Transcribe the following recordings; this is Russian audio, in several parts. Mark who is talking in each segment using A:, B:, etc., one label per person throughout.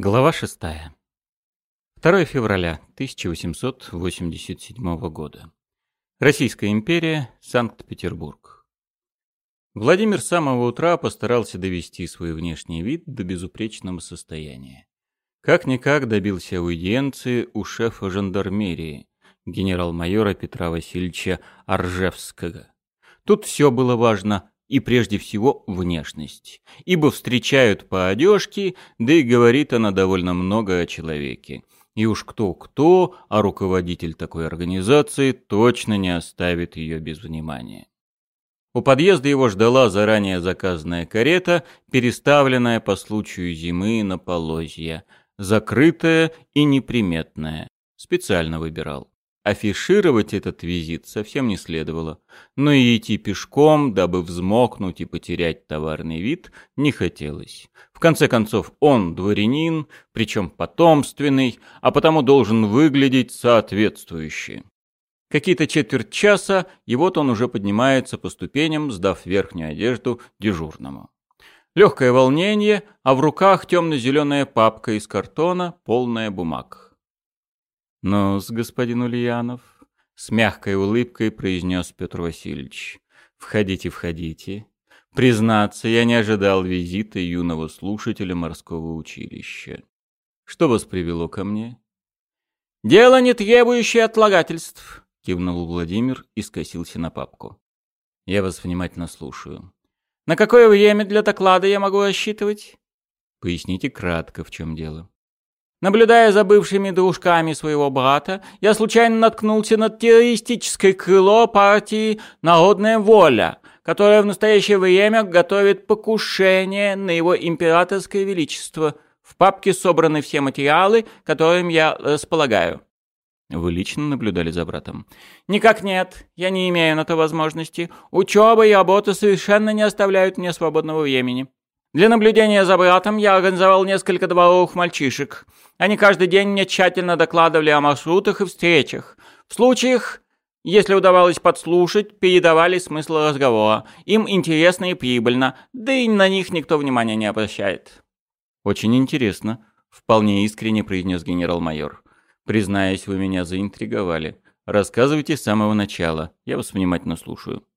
A: Глава 6. 2 февраля 1887 года. Российская империя, Санкт-Петербург. Владимир с самого утра постарался довести свой внешний вид до безупречного состояния. Как-никак добился аудиенции у шефа жандармерии, генерал-майора Петра Васильевича Аржевского. Тут все было важно и прежде всего внешность, ибо встречают по одежке, да и говорит она довольно много о человеке. И уж кто-кто, а руководитель такой организации точно не оставит ее без внимания. У подъезда его ждала заранее заказанная карета, переставленная по случаю зимы на полозья, закрытая и неприметная. Специально выбирал. Афишировать этот визит совсем не следовало, но и идти пешком, дабы взмокнуть и потерять товарный вид, не хотелось. В конце концов, он дворянин, причем потомственный, а потому должен выглядеть соответствующе. Какие-то четверть часа, и вот он уже поднимается по ступеням, сдав верхнюю одежду дежурному. Легкое волнение, а в руках темно-зеленая папка из картона, полная бумаг ну с господин Ульянов, с мягкой улыбкой произнес Петр Васильевич. Входите, входите. Признаться, я не ожидал визита юного слушателя морского училища. Что вас привело ко мне? Дело, не требующее отлагательств, кивнул Владимир и скосился на папку. Я вас внимательно слушаю. На какое время для доклада я могу рассчитывать? Поясните кратко, в чем дело. Наблюдая за бывшими дружками своего брата, я случайно наткнулся на террористическое крыло партии «Народная воля», которая в настоящее время готовит покушение на его императорское величество. В папке собраны все материалы, которым я располагаю. Вы лично наблюдали за братом? Никак нет. Я не имею на то возможности. Учеба и работа совершенно не оставляют мне свободного времени. Для наблюдения за братом я организовал несколько дворовых мальчишек. Они каждый день мне тщательно докладывали о маршрутах и встречах. В случаях, если удавалось подслушать, передавали смысл разговора. Им интересно и прибыльно, да и на них никто внимания не обращает. «Очень интересно», — вполне искренне произнес генерал-майор. «Признаюсь, вы меня заинтриговали. Рассказывайте с самого начала. Я вас внимательно слушаю».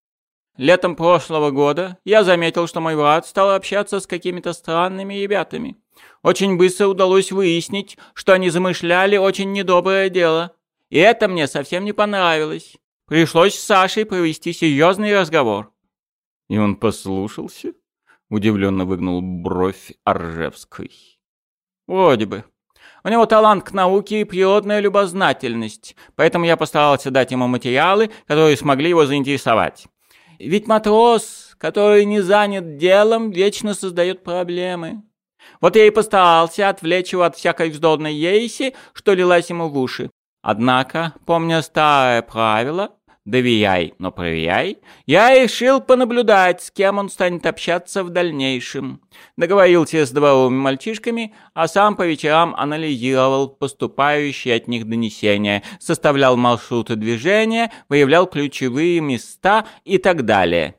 A: Летом прошлого года я заметил, что мой брат стал общаться с какими-то странными ребятами. Очень быстро удалось выяснить, что они замышляли очень недоброе дело. И это мне совсем не понравилось. Пришлось с Сашей провести серьезный разговор. И он послушался? Удивленно выгнул бровь Аржевской. Вроде бы. У него талант к науке и природная любознательность, поэтому я постарался дать ему материалы, которые смогли его заинтересовать. Ведь матрос, который не занят делом, вечно создает проблемы. Вот я и постарался отвлечь его от всякой вздорной ереси, что лилась ему в уши. Однако, помня старое правило «доверяй, но проверяй», я решил понаблюдать, с кем он станет общаться в дальнейшем. Договорился с дворовыми мальчишками, а сам по вечерам анализировал поступающие от них донесения, составлял маршруты движения, выявлял ключевые места и так далее.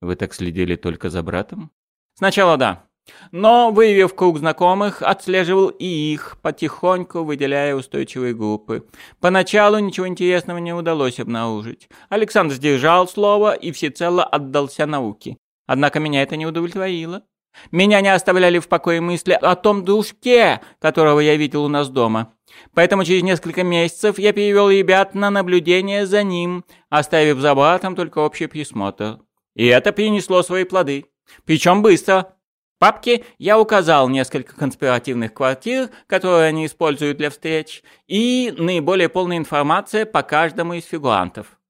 A: Вы так следили только за братом? Сначала да. Но, выявив круг знакомых, отслеживал и их, потихоньку выделяя устойчивые группы. Поначалу ничего интересного не удалось обнаружить. Александр сдержал слово и всецело отдался науке. Однако меня это не удовлетворило. Меня не оставляли в покое мысли о том дружке, которого я видел у нас дома. Поэтому через несколько месяцев я перевел ребят на наблюдение за ним, оставив за братом только общий присмотр. И это принесло свои плоды. Причем быстро папке я указал несколько конспиративных квартир, которые они используют для встреч, и наиболее полная информация по каждому из фигурантов.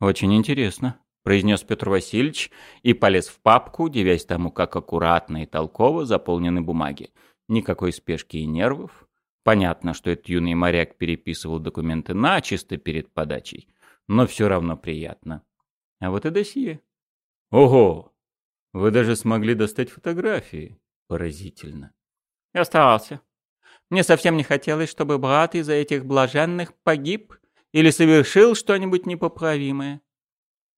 A: «Очень интересно», — произнес Петр Васильевич и полез в папку, девясь тому, как аккуратно и толково заполнены бумаги. Никакой спешки и нервов. Понятно, что этот юный моряк переписывал документы начисто перед подачей, но все равно приятно. А вот и досье. «Ого!» Вы даже смогли достать фотографии. Поразительно. Я старался. Мне совсем не хотелось, чтобы брат из-за этих блаженных погиб или совершил что-нибудь непоправимое.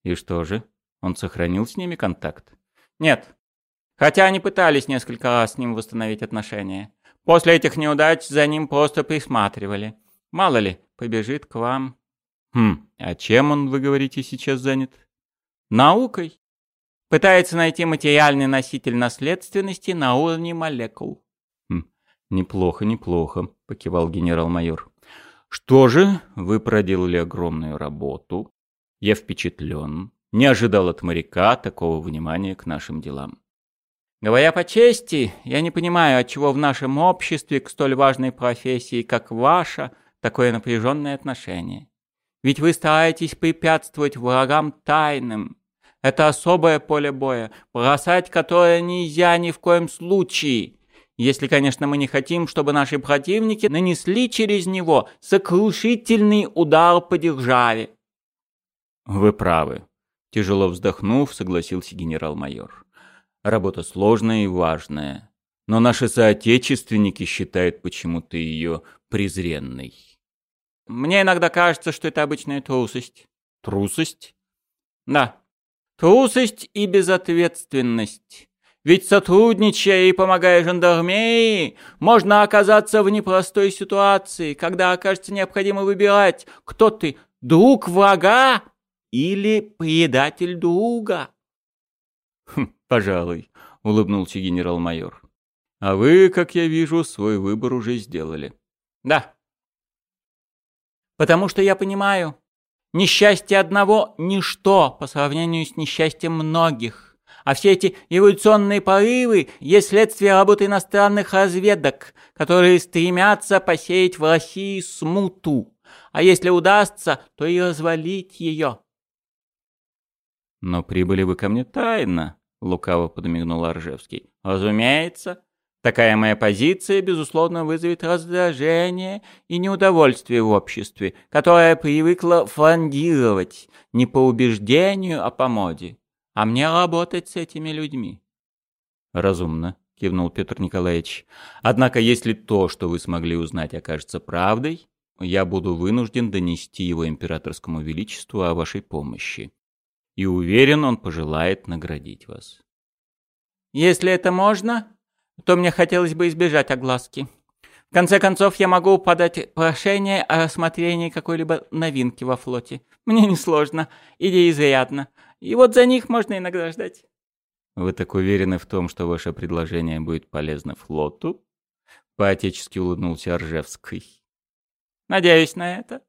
A: И что же? Он сохранил с ними контакт? Нет.
B: Хотя они пытались несколько раз с ним восстановить отношения. После этих неудач за ним просто присматривали. Мало ли, побежит к вам.
A: Хм, а чем он, вы говорите, сейчас занят?
B: Наукой. Пытается найти материальный носитель наследственности на уровне молекул.
A: Хм, неплохо, неплохо, покивал генерал-майор. Что же, вы проделали огромную работу. Я впечатлен. Не ожидал от моряка такого внимания к нашим делам.
B: Говоря по чести, я не понимаю, отчего в нашем обществе к столь важной профессии, как ваша, такое напряженное отношение. Ведь вы стараетесь препятствовать врагам тайным. Это особое поле боя, бросать которое нельзя ни в коем случае. Если, конечно, мы не хотим, чтобы наши противники нанесли через него сокрушительный удар по державе.
A: Вы правы. Тяжело вздохнув, согласился генерал-майор. Работа сложная и важная. Но наши соотечественники считают почему-то ее презренной.
B: Мне иногда кажется, что это обычная трусость.
A: Трусость?
B: Да. Трусость и безответственность. Ведь сотрудничая и помогая жандармерии, можно оказаться в непростой ситуации, когда окажется необходимо выбирать, кто ты, друг врага или предатель друга.
A: Хм, пожалуй, улыбнулся генерал-майор. А вы, как я вижу, свой выбор уже сделали.
B: Да. Потому что я понимаю, несчастье одного – ничто по сравнению с несчастьем многих. А все эти эволюционные порывы есть следствие работы иностранных разведок, которые стремятся посеять в России смуту. А если удастся, то и развалить ее.
A: «Но прибыли вы ко мне тайно», — лукаво подмигнул Аржевский.
B: «Разумеется. Такая моя позиция, безусловно, вызовет раздражение и неудовольствие в обществе, которое привыкло фондировать не по убеждению, а по моде а мне работать с этими людьми.
A: Разумно, кивнул Петр Николаевич. Однако, если то, что вы смогли узнать, окажется правдой, я буду вынужден донести его императорскому величеству о вашей помощи. И уверен, он пожелает наградить вас.
B: Если это можно, то мне хотелось бы избежать огласки. В конце концов, я могу подать прошение о рассмотрении какой-либо новинки во флоте. Мне несложно, или изрядно. И вот за них можно иногда ждать.
A: Вы так уверены в том, что ваше предложение будет полезно флоту? По-отечески улыбнулся Ржевский.
B: Надеюсь на это.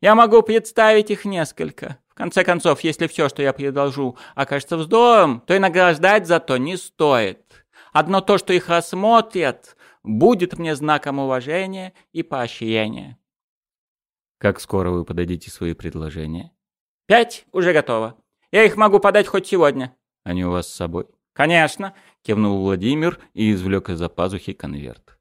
B: Я могу представить их несколько. В конце концов, если все, что я предложу, окажется вздором, то и награждать за то не стоит. Одно то, что их рассмотрят, будет мне знаком уважения и поощрения.
A: Как скоро вы подадите свои предложения?
B: Пять уже готово. Я их могу подать хоть сегодня».
A: «Они у вас с собой?»
B: «Конечно», —
A: кивнул Владимир и извлек из-за пазухи конверт.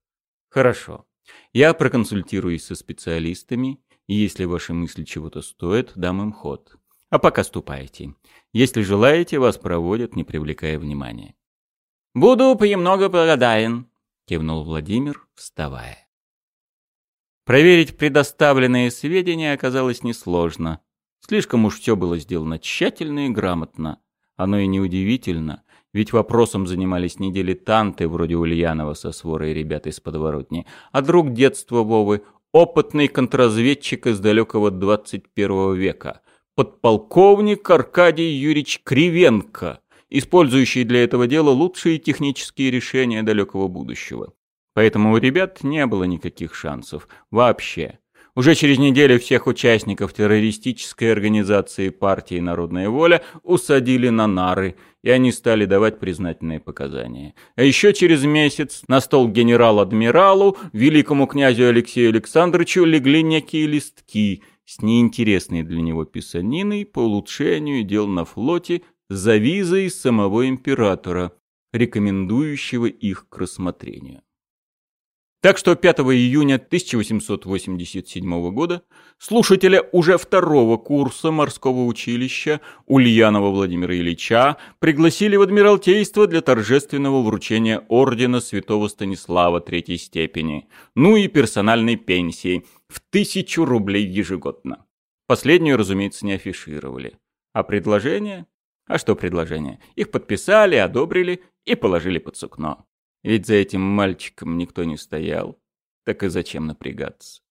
A: «Хорошо. Я проконсультируюсь со специалистами, и если ваши мысли чего-то стоят, дам им ход. А пока ступайте. Если желаете, вас проводят, не привлекая внимания».
B: «Буду премного благодарен», —
A: кивнул Владимир, вставая. Проверить предоставленные сведения оказалось несложно. Слишком уж все было сделано тщательно и грамотно. Оно и неудивительно, ведь вопросом занимались не дилетанты вроде Ульянова со сворой ребят из подворотни, а друг детства Вовы, опытный контрразведчик из далекого 21 века, подполковник Аркадий Юрьевич Кривенко, использующий для этого дела лучшие технические решения далекого будущего. Поэтому у ребят не было никаких шансов. Вообще. Уже через неделю всех участников террористической организации партии «Народная воля» усадили на нары, и они стали давать признательные показания. А еще через месяц на стол генерал-адмиралу, великому князю Алексею Александровичу легли некие листки с неинтересной для него писаниной по улучшению дел на флоте за визой самого императора, рекомендующего их к рассмотрению. Так что 5 июня 1887 года слушателя уже второго курса морского училища Ульянова Владимира Ильича пригласили в Адмиралтейство для торжественного вручения ордена святого Станислава третьей степени, ну и персональной пенсии в тысячу рублей ежегодно. Последнюю, разумеется, не афишировали. А предложение? А что предложение? Их подписали, одобрили и положили под сукно. Ведь за этим мальчиком никто не стоял. Так и зачем напрягаться?